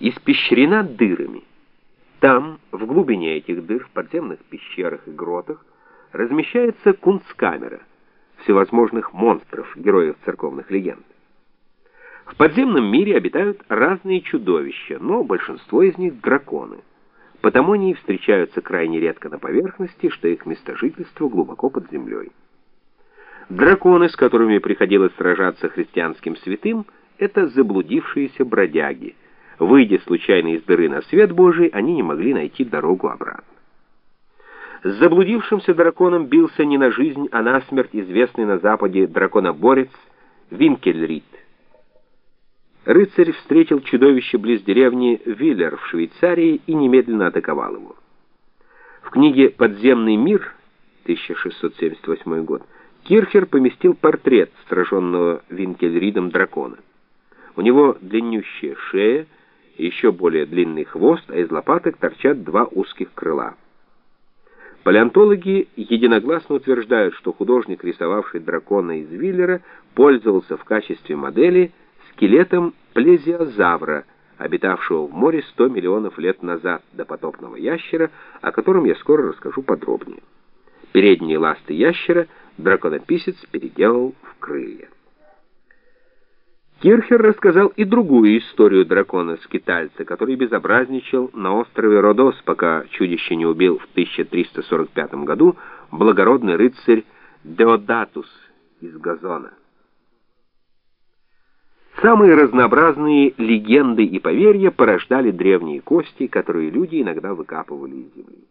испещрена дырами. Там, в глубине этих дыр, в подземных пещерах и гротах, размещается кунсткамера всевозможных монстров, героев церковных легенд. В подземном мире обитают разные чудовища, но большинство из них драконы. Потому они и встречаются крайне редко на поверхности, что их местожительство глубоко под землей. Драконы, с которыми приходилось сражаться христианским святым, это заблудившиеся бродяги. Выйдя случайно из дыры на свет Божий, они не могли найти дорогу обратно. С заблудившимся драконом бился не на жизнь, а на смерть известный на Западе драконоборец Винкельрид. Рыцарь встретил чудовище близ деревни Виллер в Швейцарии и немедленно атаковал его. В книге «Подземный мир» 1678 год Кирхер поместил портрет сраженного Винкельридом дракона. У него длиннющая шея, еще более длинный хвост, а из лопаток торчат два узких крыла. Палеонтологи единогласно утверждают, что художник, рисовавший дракона из Виллера, пользовался в качестве модели скелетом плезиозавра, обитавшего в море 100 миллионов лет назад, до потопного ящера, о котором я скоро расскажу подробнее. Передние ласты ящера драконописец переделал в крылья. Кирхер рассказал и другую историю дракона-скитальца, который безобразничал на острове Родос, пока чудище не убил в 1345 году благородный рыцарь Деодатус из Газона. Самые разнообразные легенды и поверья порождали древние кости, которые люди иногда выкапывали из земли.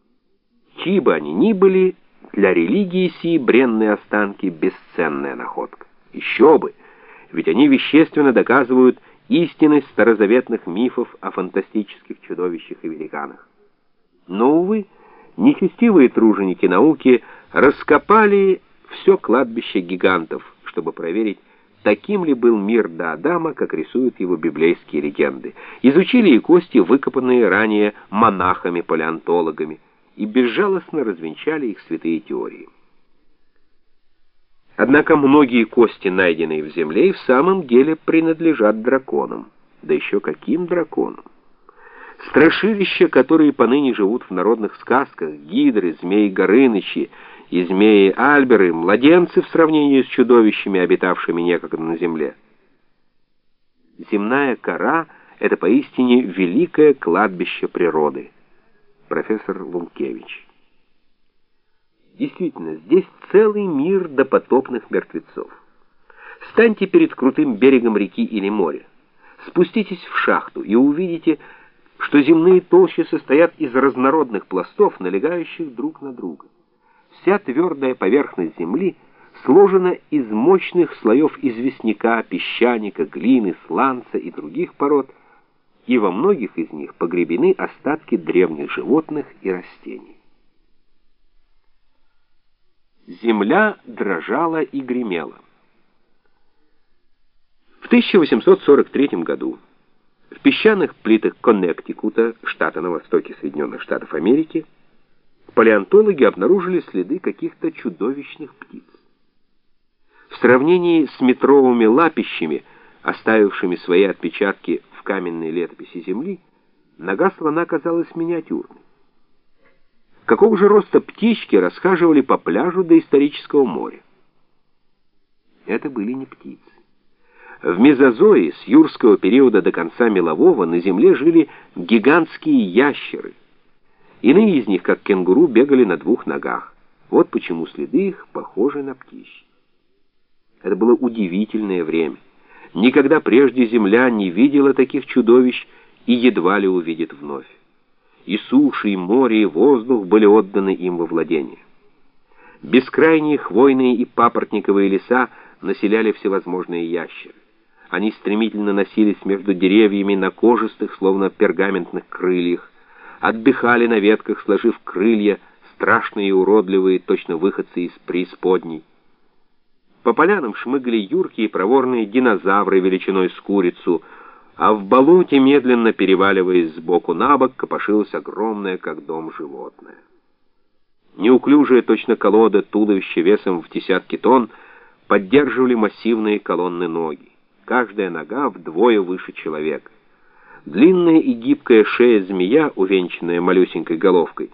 Чьи бы они ни были, для религии сии бренные останки — бесценная находка. Еще бы! Ведь они вещественно доказывают истинность старозаветных мифов о фантастических чудовищах и великанах. Но, увы, нечестивые труженики науки раскопали все кладбище гигантов, чтобы проверить, таким ли был мир до Адама, как рисуют его библейские легенды. Изучили и кости, выкопанные ранее монахами-палеонтологами, и безжалостно развенчали их святые теории. Однако многие кости, найденные в земле, и в самом деле принадлежат драконам. Да еще каким драконам? Страшилища, которые поныне живут в народных сказках, гидры, змеи Горынычи и змеи Альберы, младенцы в сравнении с чудовищами, обитавшими некогда на земле. Земная кора — это поистине великое кладбище природы. Профессор Лункевич Действительно, здесь целый мир допотопных мертвецов. Встаньте перед крутым берегом реки или моря, спуститесь в шахту и увидите, что земные толщи состоят из разнородных пластов, налегающих друг на друга. Вся твердая поверхность земли сложена из мощных слоев известняка, песчаника, глины, сланца и других пород, и во многих из них погребены остатки древних животных и растений. Земля дрожала и гремела. В 1843 году в песчаных плитах Коннектикута, штата на востоке Соединенных Штатов Америки, палеонтологи обнаружили следы каких-то чудовищных птиц. В сравнении с метровыми лапищами, оставившими свои отпечатки в каменной летописи Земли, нога слона казалась миниатюрной. Какого же роста птички расхаживали по пляжу до исторического моря? Это были не птицы. В мезозое с юрского периода до конца мелового на земле жили гигантские ящеры. Иные из них, как кенгуру, бегали на двух ногах. Вот почему следы их похожи на птичьи. Это было удивительное время. Никогда прежде земля не видела таких чудовищ и едва ли увидит вновь и суши, и море, и воздух были отданы им во владение. Бескрайние хвойные и папоротниковые леса населяли всевозможные ящеры. Они стремительно носились между деревьями на кожистых, словно пергаментных крыльях, отдыхали на ветках, сложив крылья, страшные и уродливые, точно выходцы из преисподней. По полянам шмыгали юркие проворные динозавры величиной с курицу — а в болоте, медленно переваливаясь сбоку на бок, копошилось огромное, как дом, животное. Неуклюжие, точно колода, туловище весом в десятки тонн поддерживали массивные колонны ноги. Каждая нога вдвое выше человека. Длинная и гибкая шея змея, увенчанная малюсенькой головкой,